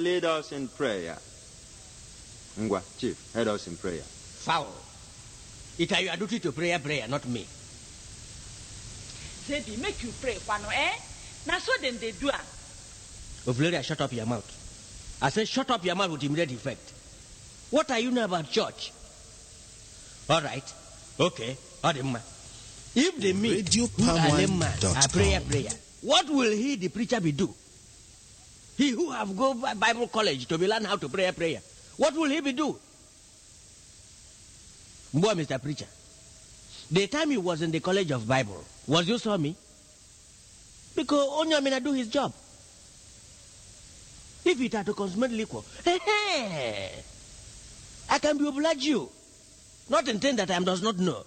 lead us in prayer. Ngwa, Chief, head us in prayer. Foul. It are your duty to pray, a prayer, not me. Zebi, make you pray, Kwano, eh? Now so then they do am. Ovleria, shut up your mouth. I said, shut up your mouth with immediate effect. What are you know about church? All right. Okay. Ademma. If they meet Radio who are Palm lame man, a prayer, prayer, what will he, the preacher, be do? He who have go by Bible college to be learn how to pray, a prayer, what will he be do? Boy, Mr. Preacher, the time he was in the college of Bible, was you saw me? Because Onyamina do his job. If it had to consummate liquor, eh, eh, I can be oblige you. Not intend that I does not know.